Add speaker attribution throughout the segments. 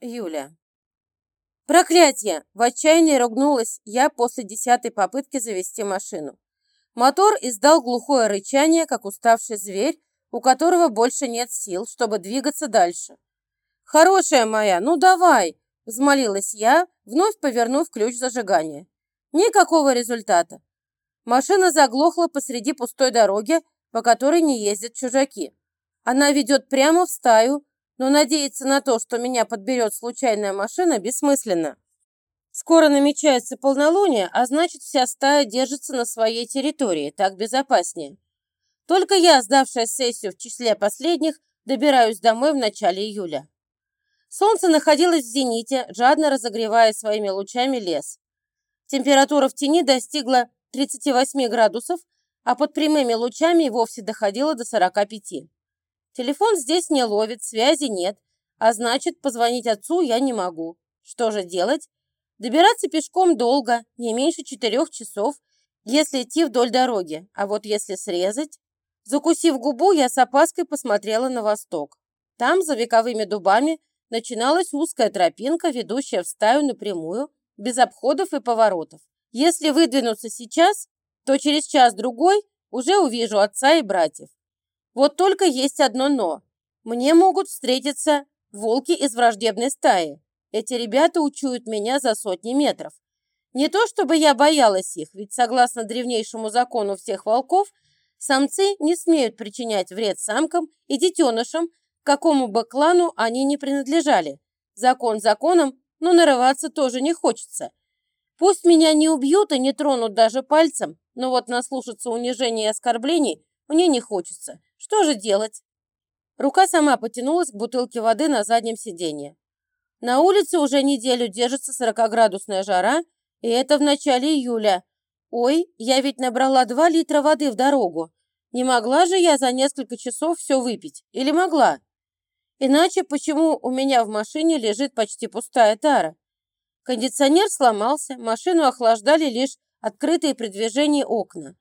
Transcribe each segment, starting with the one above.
Speaker 1: Юля. Проклятие! В отчаянии ругнулась я после десятой попытки завести машину. Мотор издал глухое рычание, как уставший зверь, у которого больше нет сил, чтобы двигаться дальше. «Хорошая моя, ну давай!» – взмолилась я, вновь повернув ключ зажигания. Никакого результата. Машина заглохла посреди пустой дороги, по которой не ездят чужаки. Она ведет прямо в стаю, но надеяться на то, что меня подберет случайная машина, бессмысленно. Скоро намечается полнолуние, а значит, вся стая держится на своей территории, так безопаснее. Только я, сдавшая сессию в числе последних, добираюсь домой в начале июля. Солнце находилось в зените, жадно разогревая своими лучами лес. Температура в тени достигла 38 градусов, а под прямыми лучами и вовсе доходила до 45. Телефон здесь не ловит, связи нет, а значит, позвонить отцу я не могу. Что же делать? Добираться пешком долго, не меньше четырех часов, если идти вдоль дороги, а вот если срезать... Закусив губу, я с опаской посмотрела на восток. Там, за вековыми дубами, начиналась узкая тропинка, ведущая в стаю напрямую, без обходов и поворотов. Если выдвинуться сейчас, то через час-другой уже увижу отца и братьев. Вот только есть одно «но». Мне могут встретиться волки из враждебной стаи. Эти ребята учуют меня за сотни метров. Не то чтобы я боялась их, ведь согласно древнейшему закону всех волков, самцы не смеют причинять вред самкам и детенышам, к какому бы клану они ни принадлежали. Закон законом, но нарываться тоже не хочется. Пусть меня не убьют и не тронут даже пальцем, но вот наслушаться унижений и оскорблений мне не хочется. Что же делать? Рука сама потянулась к бутылке воды на заднем сиденье. На улице уже неделю держится 40-градусная жара, и это в начале июля. Ой, я ведь набрала 2 литра воды в дорогу. Не могла же я за несколько часов все выпить? Или могла? Иначе почему у меня в машине лежит почти пустая тара? Кондиционер сломался, машину охлаждали лишь открытые при движении окна.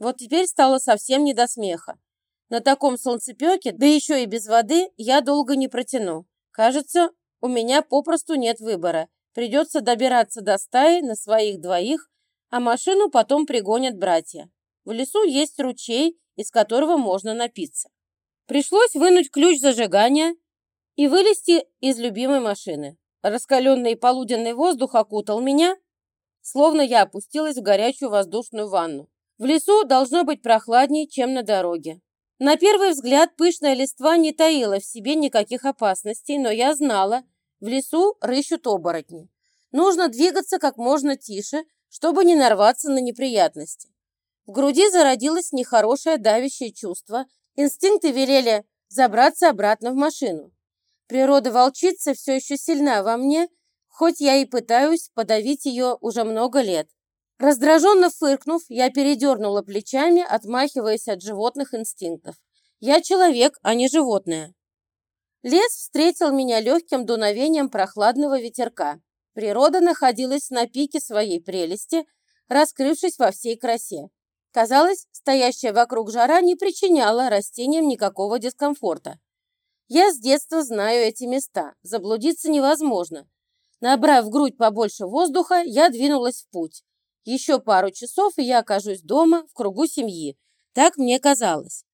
Speaker 1: Вот теперь стало совсем не до смеха. На таком солнцепеке, да еще и без воды, я долго не протяну. Кажется, у меня попросту нет выбора. Придется добираться до стаи на своих двоих, а машину потом пригонят братья. В лесу есть ручей, из которого можно напиться. Пришлось вынуть ключ зажигания и вылезти из любимой машины. Раскаленный полуденный воздух окутал меня, словно я опустилась в горячую воздушную ванну. В лесу должно быть прохладнее, чем на дороге. На первый взгляд пышная листва не таила в себе никаких опасностей, но я знала, в лесу рыщут оборотни. Нужно двигаться как можно тише, чтобы не нарваться на неприятности. В груди зародилось нехорошее давящее чувство, инстинкты велели забраться обратно в машину. Природа волчицы все еще сильна во мне, хоть я и пытаюсь подавить ее уже много лет. Раздраженно фыркнув, я передернула плечами, отмахиваясь от животных инстинктов. Я человек, а не животное. Лес встретил меня легким дуновением прохладного ветерка. Природа находилась на пике своей прелести, раскрывшись во всей красе. Казалось, стоящая вокруг жара не причиняла растениям никакого дискомфорта. Я с детства знаю эти места, заблудиться невозможно. Набрав в грудь побольше воздуха, я двинулась в путь. Еще пару часов, и я окажусь дома, в кругу семьи. Так мне казалось.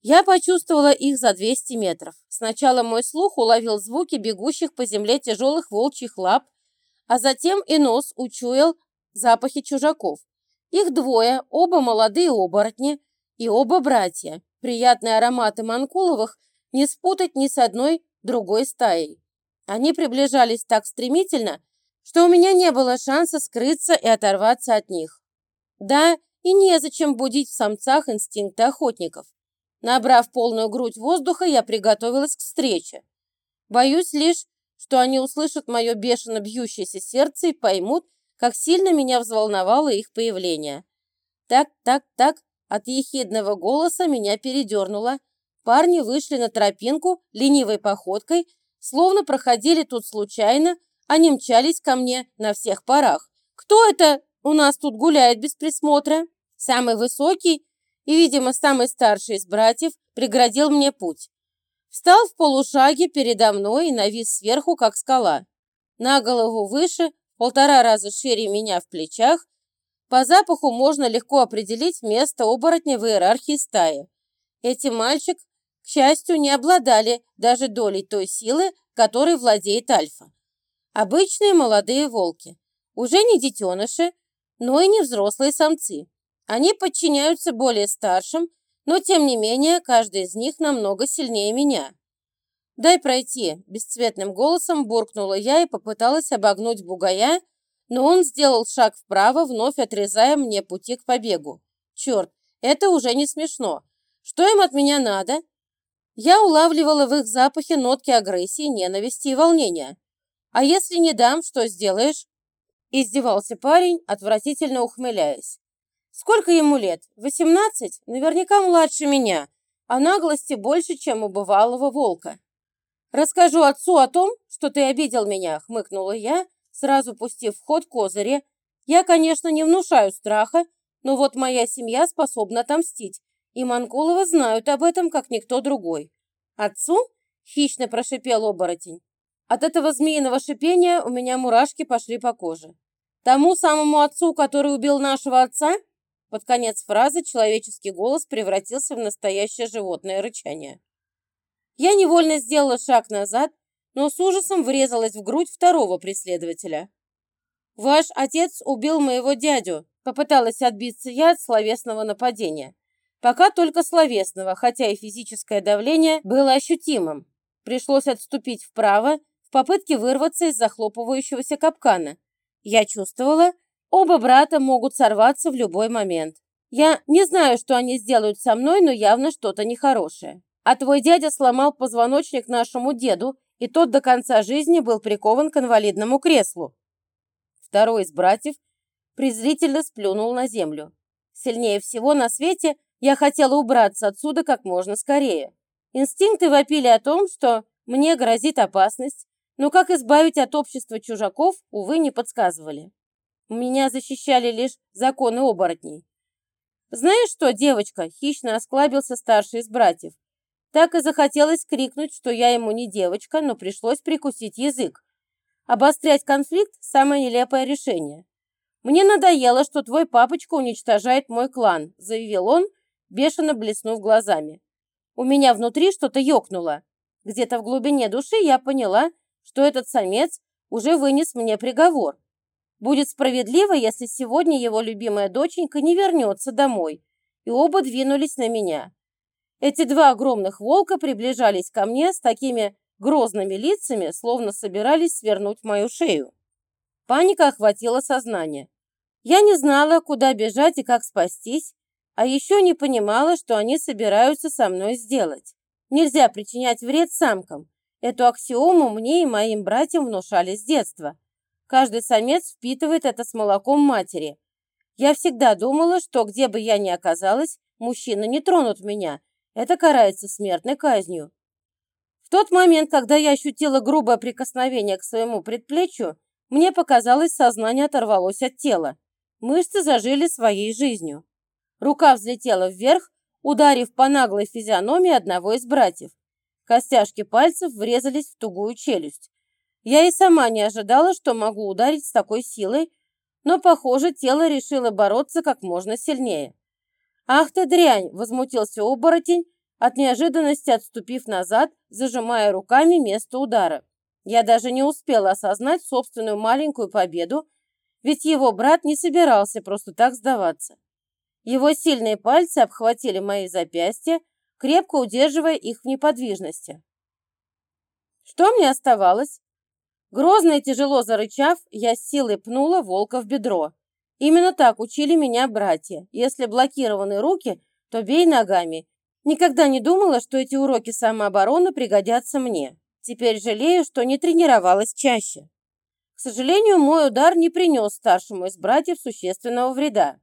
Speaker 1: Я почувствовала их за 200 метров. Сначала мой слух уловил звуки бегущих по земле тяжелых волчьих лап, а затем и нос учуял запахи чужаков. Их двое, оба молодые оборотни и оба братья. Приятные ароматы Манкуловых не спутать ни с одной другой стаей. Они приближались так стремительно, что у меня не было шанса скрыться и оторваться от них. Да, и незачем будить в самцах инстинкты охотников. Набрав полную грудь воздуха, я приготовилась к встрече. Боюсь лишь, что они услышат мое бешено бьющееся сердце и поймут, как сильно меня взволновало их появление. Так, так, так, от ехидного голоса меня передернуло. Парни вышли на тропинку ленивой походкой, словно проходили тут случайно, они мчались ко мне на всех парах. Кто это у нас тут гуляет без присмотра? Самый высокий и, видимо, самый старший из братьев преградил мне путь. Встал в полушаге передо мной и навис сверху, как скала. На голову выше, полтора раза шире меня в плечах, по запаху можно легко определить место оборотня в иерархии стаи. Эти мальчик, к счастью, не обладали даже долей той силы, которой владеет Альфа. Обычные молодые волки. Уже не детеныши, но и не взрослые самцы. Они подчиняются более старшим, но тем не менее каждый из них намного сильнее меня. «Дай пройти», – бесцветным голосом буркнула я и попыталась обогнуть бугая, но он сделал шаг вправо, вновь отрезая мне пути к побегу. «Черт, это уже не смешно. Что им от меня надо?» Я улавливала в их запахе нотки агрессии, ненависти и волнения. «А если не дам, что сделаешь?» Издевался парень, отвратительно ухмыляясь. Сколько ему лет? Восемнадцать? Наверняка младше меня, а наглости больше, чем у бывалого волка. «Расскажу отцу о том, что ты обидел меня», — хмыкнула я, сразу пустив в ход козыри. «Я, конечно, не внушаю страха, но вот моя семья способна отомстить, и Манкуловы знают об этом, как никто другой». «Отцу?» — хищно прошипел оборотень. От этого змеиного шипения у меня мурашки пошли по коже. «Тому самому отцу, который убил нашего отца?» Под конец фразы человеческий голос превратился в настоящее животное рычание. Я невольно сделала шаг назад, но с ужасом врезалась в грудь второго преследователя. «Ваш отец убил моего дядю», — попыталась отбиться я от словесного нападения. Пока только словесного, хотя и физическое давление было ощутимым. Пришлось отступить вправо в попытке вырваться из захлопывающегося капкана. Я чувствовала, Оба брата могут сорваться в любой момент. Я не знаю, что они сделают со мной, но явно что-то нехорошее. А твой дядя сломал позвоночник нашему деду, и тот до конца жизни был прикован к инвалидному креслу. Второй из братьев презрительно сплюнул на землю. Сильнее всего на свете я хотела убраться отсюда как можно скорее. Инстинкты вопили о том, что мне грозит опасность, но как избавить от общества чужаков, увы, не подсказывали. Меня защищали лишь законы оборотней. «Знаешь что, девочка?» – хищно осклабился старший из братьев. Так и захотелось крикнуть, что я ему не девочка, но пришлось прикусить язык. Обострять конфликт – самое нелепое решение. «Мне надоело, что твой папочка уничтожает мой клан», – заявил он, бешено блеснув глазами. У меня внутри что-то ёкнуло. Где-то в глубине души я поняла, что этот самец уже вынес мне приговор. Будет справедливо, если сегодня его любимая доченька не вернется домой. И оба двинулись на меня. Эти два огромных волка приближались ко мне с такими грозными лицами, словно собирались свернуть мою шею. Паника охватила сознание. Я не знала, куда бежать и как спастись, а еще не понимала, что они собираются со мной сделать. Нельзя причинять вред самкам. Эту аксиому мне и моим братьям внушали с детства. Каждый самец впитывает это с молоком матери. Я всегда думала, что где бы я ни оказалась, мужчины не тронут меня. Это карается смертной казнью. В тот момент, когда я ощутила грубое прикосновение к своему предплечью, мне показалось, сознание оторвалось от тела. Мышцы зажили своей жизнью. Рука взлетела вверх, ударив по наглой физиономии одного из братьев. Костяшки пальцев врезались в тугую челюсть. Я и сама не ожидала, что могу ударить с такой силой, но, похоже, тело решило бороться как можно сильнее. «Ах ты дрянь!» – возмутился оборотень, от неожиданности отступив назад, зажимая руками место удара. Я даже не успела осознать собственную маленькую победу, ведь его брат не собирался просто так сдаваться. Его сильные пальцы обхватили мои запястья, крепко удерживая их в неподвижности. Что мне оставалось? Грозно и тяжело зарычав, я силой пнула волка в бедро. Именно так учили меня братья. Если блокированы руки, то бей ногами. Никогда не думала, что эти уроки самообороны пригодятся мне. Теперь жалею, что не тренировалась чаще. К сожалению, мой удар не принес старшему из братьев существенного вреда.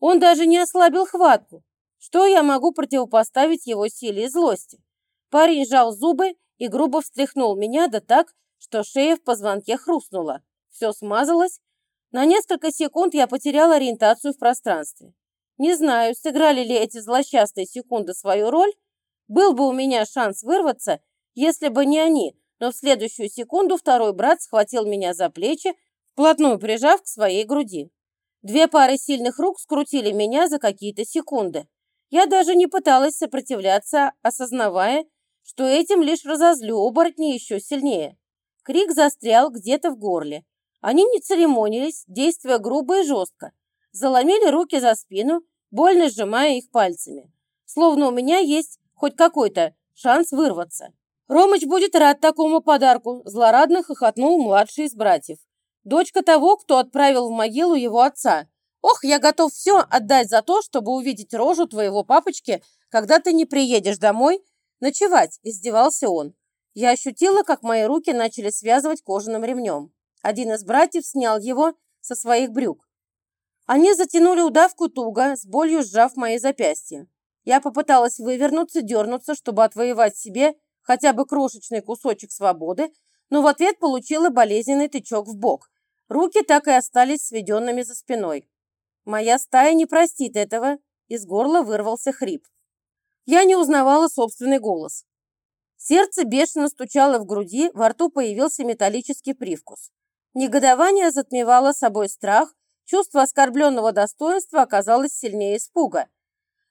Speaker 1: Он даже не ослабил хватку. Что я могу противопоставить его силе и злости? Парень сжал зубы и грубо встряхнул меня, да так, что шея в позвонке хрустнула. Все смазалось. На несколько секунд я потеряла ориентацию в пространстве. Не знаю, сыграли ли эти злосчастные секунды свою роль, Был бы у меня шанс вырваться, если бы не они, но в следующую секунду второй брат схватил меня за плечи, вплотную прижав к своей груди. Две пары сильных рук скрутили меня за какие-то секунды. Я даже не пыталась сопротивляться, осознавая, что этим лишь разозлю оборотни еще сильнее. Крик застрял где-то в горле. Они не церемонились, действуя грубо и жестко. Заломили руки за спину, больно сжимая их пальцами. Словно у меня есть хоть какой-то шанс вырваться. Ромыч будет рад такому подарку, злорадно хохотнул младший из братьев. Дочка того, кто отправил в могилу его отца. Ох, я готов все отдать за то, чтобы увидеть рожу твоего папочки, когда ты не приедешь домой ночевать, издевался он. Я ощутила, как мои руки начали связывать кожаным ремнем. Один из братьев снял его со своих брюк. Они затянули удавку туго, с болью сжав мои запястья. Я попыталась вывернуться, дернуться, чтобы отвоевать себе хотя бы крошечный кусочек свободы, но в ответ получила болезненный тычок в бок. Руки так и остались сведенными за спиной. Моя стая не простит этого, из горла вырвался хрип. Я не узнавала собственный голос. Сердце бешено стучало в груди, во рту появился металлический привкус. Негодование затмевало собой страх, чувство оскорбленного достоинства оказалось сильнее испуга.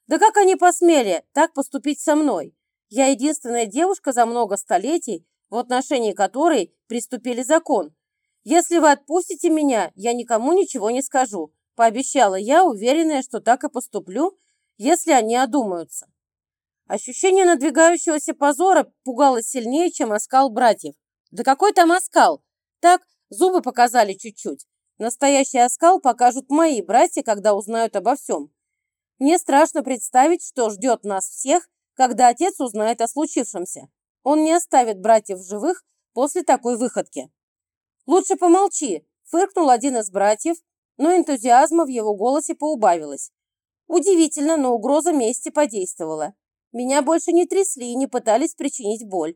Speaker 1: Да как они посмели так поступить со мной? Я единственная девушка за много столетий, в отношении которой приступили закон. Если вы отпустите меня, я никому ничего не скажу, пообещала я, уверенная, что так и поступлю, если они одумаются. Ощущение надвигающегося позора пугало сильнее, чем оскал братьев. Да какой там оскал? Так, зубы показали чуть-чуть. Настоящий оскал покажут мои братья, когда узнают обо всем. Мне страшно представить, что ждет нас всех, когда отец узнает о случившемся. Он не оставит братьев живых после такой выходки. «Лучше помолчи», – фыркнул один из братьев, но энтузиазма в его голосе поубавилось. Удивительно, но угроза мести подействовала. Меня больше не трясли и не пытались причинить боль.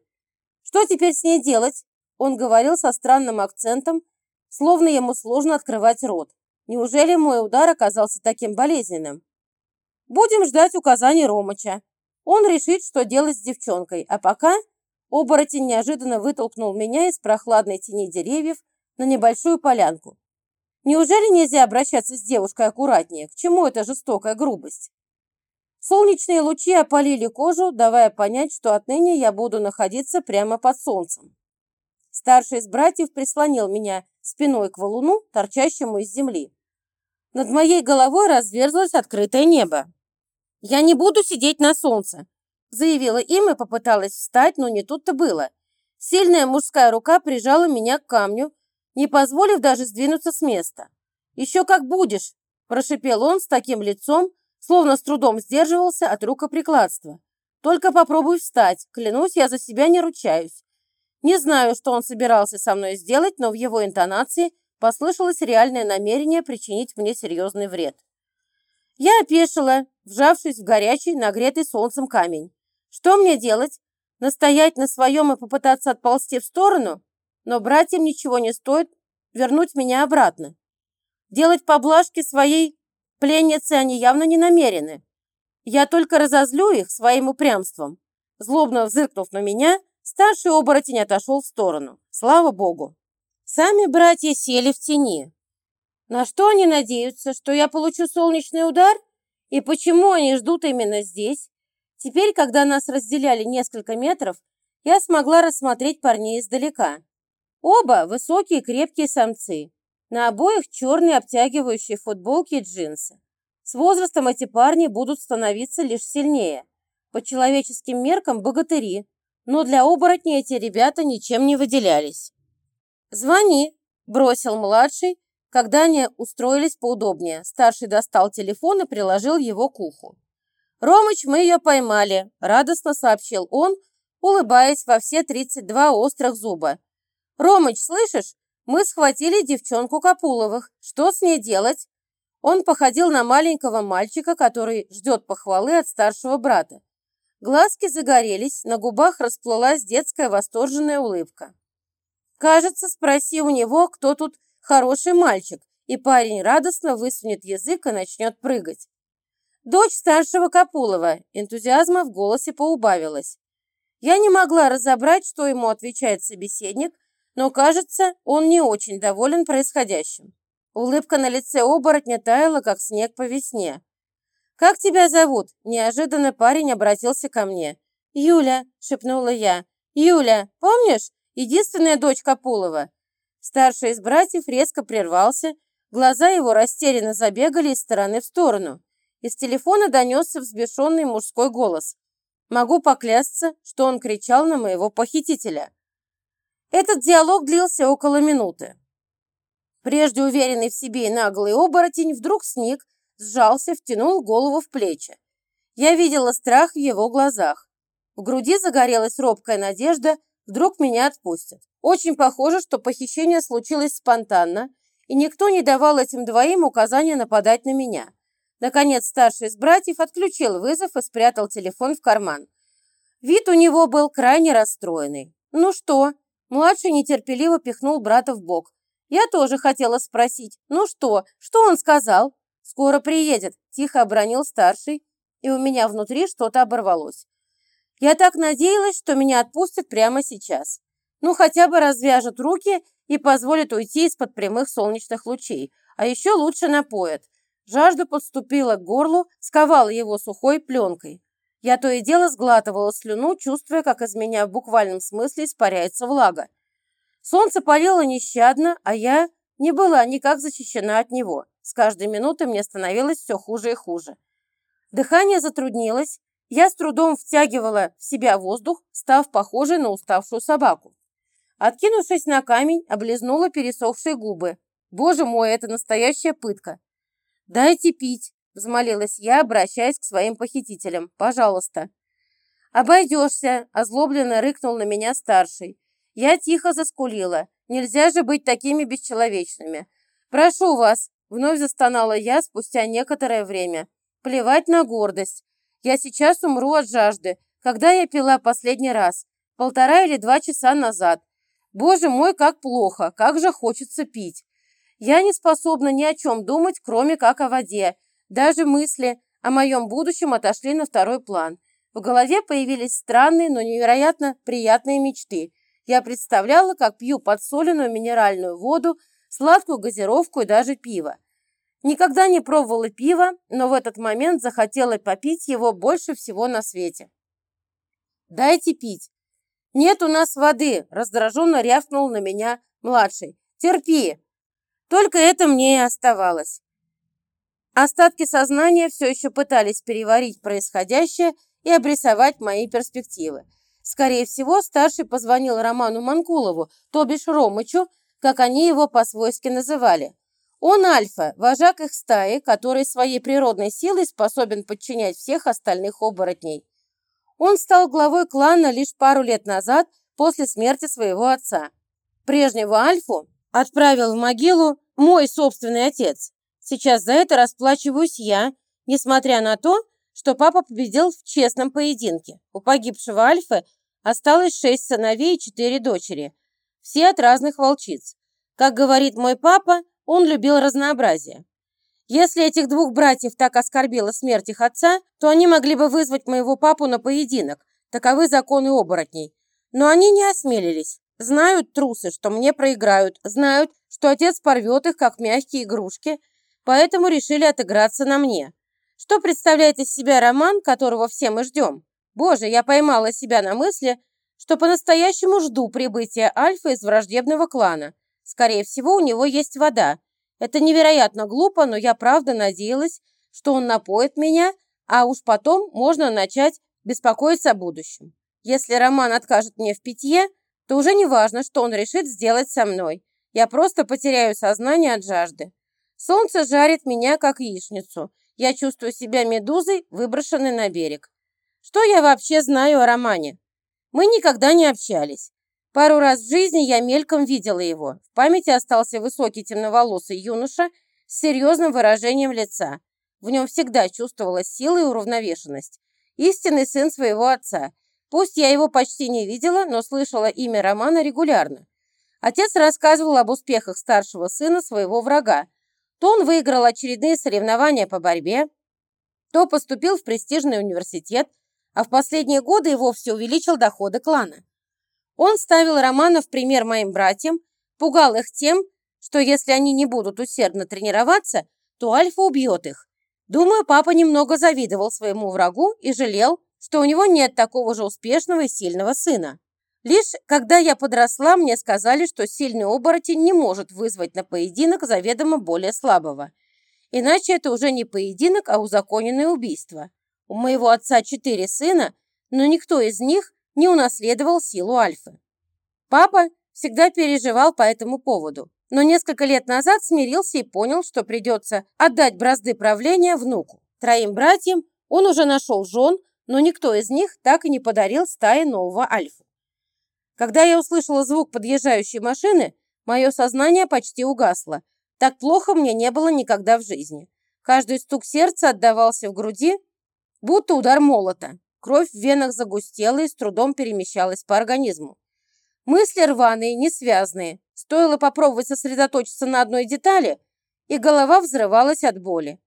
Speaker 1: «Что теперь с ней делать?» Он говорил со странным акцентом, словно ему сложно открывать рот. Неужели мой удар оказался таким болезненным? Будем ждать указаний Ромыча. Он решит, что делать с девчонкой, а пока оборотень неожиданно вытолкнул меня из прохладной тени деревьев на небольшую полянку. Неужели нельзя обращаться с девушкой аккуратнее? К чему эта жестокая грубость? Солнечные лучи опалили кожу, давая понять, что отныне я буду находиться прямо под солнцем. Старший из братьев прислонил меня спиной к валуну, торчащему из земли. Над моей головой разверзлось открытое небо. «Я не буду сидеть на солнце», заявила им и попыталась встать, но не тут-то было. Сильная мужская рука прижала меня к камню, не позволив даже сдвинуться с места. «Еще как будешь!» – прошипел он с таким лицом, словно с трудом сдерживался от рукоприкладства. «Только попробуй встать, клянусь, я за себя не ручаюсь». Не знаю, что он собирался со мной сделать, но в его интонации послышалось реальное намерение причинить мне серьезный вред. Я опешила, вжавшись в горячий, нагретый солнцем камень. Что мне делать? Настоять на своем и попытаться отползти в сторону? Но братьям ничего не стоит вернуть меня обратно. Делать поблажки своей пленнице они явно не намерены. Я только разозлю их своим упрямством. Злобно взыркнув на меня, старший оборотень отошел в сторону. Слава богу. Сами братья сели в тени, на что они надеются, что я получу солнечный удар? И почему они ждут именно здесь? Теперь, когда нас разделяли несколько метров, я смогла рассмотреть парней издалека. Оба высокие крепкие самцы. На обоих черные обтягивающие футболки и джинсы. С возрастом эти парни будут становиться лишь сильнее. По человеческим меркам богатыри, но для оборотней эти ребята ничем не выделялись. «Звони», – бросил младший, когда они устроились поудобнее, старший достал телефон и приложил его к уху. «Ромыч, мы ее поймали», – радостно сообщил он, улыбаясь во все 32 острых зуба. «Ромыч, слышишь? Мы схватили девчонку Капуловых. Что с ней делать?» Он походил на маленького мальчика, который ждет похвалы от старшего брата. Глазки загорелись, на губах расплылась детская восторженная улыбка. «Кажется, спроси у него, кто тут Хороший мальчик, и парень радостно высунет язык и начнет прыгать. Дочь старшего Капулова. Энтузиазма в голосе поубавилось. Я не могла разобрать, что ему отвечает собеседник, но, кажется, он не очень доволен происходящим. Улыбка на лице оборотня таяла, как снег по весне. «Как тебя зовут?» – неожиданно парень обратился ко мне. «Юля», – шепнула я. «Юля, помнишь? Единственная дочь Капулова». Старший из братьев резко прервался, глаза его растерянно забегали из стороны в сторону. Из телефона донесся взбешенный мужской голос. Могу поклясться, что он кричал на моего похитителя. Этот диалог длился около минуты. Прежде уверенный в себе и наглый оборотень вдруг сник, сжался, втянул голову в плечи. Я видела страх в его глазах. В груди загорелась робкая надежда, вдруг меня отпустят. Очень похоже, что похищение случилось спонтанно, и никто не давал этим двоим указания нападать на меня. Наконец, старший из братьев отключил вызов и спрятал телефон в карман. Вид у него был крайне расстроенный. «Ну что?» Младший нетерпеливо пихнул брата в бок. «Я тоже хотела спросить. Ну что? Что он сказал?» «Скоро приедет», – тихо обронил старший, и у меня внутри что-то оборвалось. Я так надеялась, что меня отпустят прямо сейчас. Ну, хотя бы развяжут руки и позволят уйти из-под прямых солнечных лучей, а еще лучше напоят. Жажда подступила к горлу, сковала его сухой пленкой. Я то и дело сглатывала слюну, чувствуя, как из меня в буквальном смысле испаряется влага. Солнце палило нещадно, а я не была никак защищена от него. С каждой минутой мне становилось все хуже и хуже. Дыхание затруднилось, я с трудом втягивала в себя воздух, став похожей на уставшую собаку. Откинувшись на камень, облизнула пересохшие губы. Боже мой, это настоящая пытка. «Дайте пить», – взмолилась я, обращаясь к своим похитителям. «Пожалуйста». «Обойдешься», – озлобленно рыкнул на меня старший. Я тихо заскулила. Нельзя же быть такими бесчеловечными. «Прошу вас», – вновь застонала я спустя некоторое время. «Плевать на гордость. Я сейчас умру от жажды. Когда я пила последний раз? Полтора или два часа назад. Боже мой, как плохо, как же хочется пить. Я не способна ни о чем думать, кроме как о воде. Даже мысли о моем будущем отошли на второй план. В голове появились странные, но невероятно приятные мечты. Я представляла, как пью подсоленную минеральную воду, сладкую газировку и даже пиво. Никогда не пробовала пиво, но в этот момент захотела попить его больше всего на свете. «Дайте пить». «Нет у нас воды», – раздраженно рявкнул на меня младший. «Терпи, только это мне и оставалось. Остатки сознания все еще пытались переварить происходящее и обрисовать мои перспективы. Скорее всего, старший позвонил Роману Манкулову, то бишь Ромычу, как они его по-свойски называли. Он альфа, вожак их стаи, который своей природной силой способен подчинять всех остальных оборотней. Он стал главой клана лишь пару лет назад после смерти своего отца. Прежнего альфу отправил в могилу мой собственный отец. Сейчас за это расплачиваюсь я, несмотря на то, что папа победил в честном поединке. У погибшего Альфы осталось шесть сыновей и четыре дочери, все от разных волчиц. Как говорит мой папа, он любил разнообразие. Если этих двух братьев так оскорбила смерть их отца, то они могли бы вызвать моего папу на поединок. Таковы законы оборотней. Но они не осмелились. Знают трусы, что мне проиграют, знают, что отец порвет их, как мягкие игрушки, поэтому решили отыграться на мне. Что представляет из себя роман, которого все мы ждем? Боже, я поймала себя на мысли, что по-настоящему жду прибытия Альфа из враждебного клана. Скорее всего, у него есть вода. Это невероятно глупо, но я правда надеялась, что он напоит меня, а уж потом можно начать беспокоиться о будущем. Если Роман откажет мне в питье, то уже не важно, что он решит сделать со мной. Я просто потеряю сознание от жажды. Солнце жарит меня, как яичницу. Я чувствую себя медузой, выброшенной на берег. Что я вообще знаю о Романе? Мы никогда не общались. Пару раз в жизни я мельком видела его. В памяти остался высокий темноволосый юноша с серьезным выражением лица. В нем всегда чувствовалась сила и уравновешенность. Истинный сын своего отца. Пусть я его почти не видела, но слышала имя Романа регулярно. Отец рассказывал об успехах старшего сына своего врага. То он выиграл очередные соревнования по борьбе, то поступил в престижный университет, а в последние годы и вовсе увеличил доходы клана. Он ставил Романа в пример моим братьям, пугал их тем, что если они не будут усердно тренироваться, то Альфа убьет их. Думаю, папа немного завидовал своему врагу и жалел, что у него нет такого же успешного и сильного сына. Лишь когда я подросла, мне сказали, что сильный оборотень не может вызвать на поединок заведомо более слабого. Иначе это уже не поединок, а узаконенное убийство. У моего отца четыре сына, но никто из них не унаследовал силу Альфы. Папа всегда переживал по этому поводу, но несколько лет назад смирился и понял, что придется отдать бразды правления внуку. Троим братьям он уже нашел жен, но никто из них так и не подарил стае нового Альфу. Когда я услышала звук подъезжающей машины, мое сознание почти угасло. Так плохо мне не было никогда в жизни. Каждый стук сердца отдавался в груди, будто удар молота. Кровь в венах загустела и с трудом перемещалась по организму. Мысли рваные, несвязные. Стоило попробовать сосредоточиться на одной детали, и голова взрывалась от боли.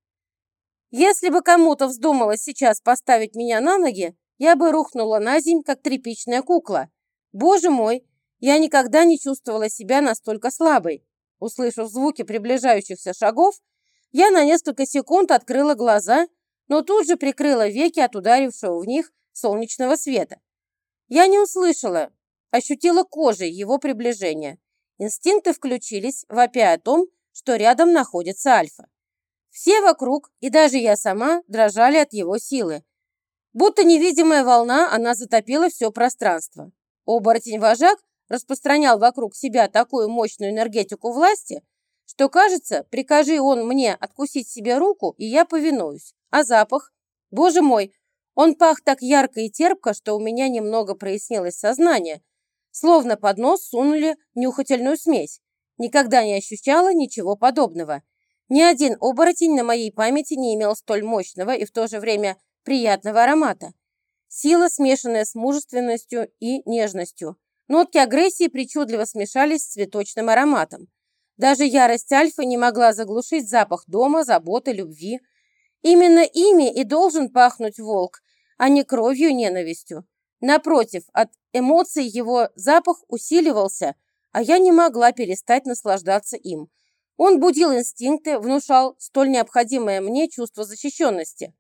Speaker 1: Если бы кому-то вздумалось сейчас поставить меня на ноги, я бы рухнула на земь, как тряпичная кукла, Боже мой, я никогда не чувствовала себя настолько слабой. Услышав звуки приближающихся шагов, я на несколько секунд открыла глаза, но тут же прикрыла веки от ударившего в них солнечного света. Я не услышала, ощутила кожей его приближение. Инстинкты включились, вопя о том, что рядом находится Альфа. Все вокруг, и даже я сама, дрожали от его силы. Будто невидимая волна, она затопила все пространство. Оборотень-вожак распространял вокруг себя такую мощную энергетику власти, что, кажется, прикажи он мне откусить себе руку, и я повинуюсь. А запах? Боже мой, он пах так ярко и терпко, что у меня немного прояснилось сознание, словно под нос сунули нюхательную смесь. Никогда не ощущала ничего подобного. Ни один оборотень на моей памяти не имел столь мощного и в то же время приятного аромата. Сила, смешанная с мужественностью и нежностью. Нотки агрессии причудливо смешались с цветочным ароматом. Даже ярость Альфы не могла заглушить запах дома, заботы, любви. Именно ими и должен пахнуть волк, а не кровью ненавистью. Напротив, от эмоций его запах усиливался, а я не могла перестать наслаждаться им. Он будил инстинкты, внушал столь необходимое мне чувство защищенности.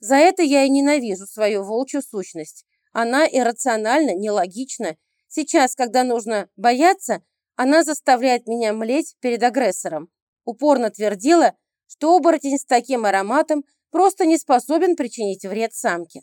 Speaker 1: За это я и ненавижу свою волчью сущность. Она иррациональна, нелогична. Сейчас, когда нужно бояться, она заставляет меня млеть перед агрессором. Упорно твердила, что оборотень с таким ароматом просто не способен причинить вред самке.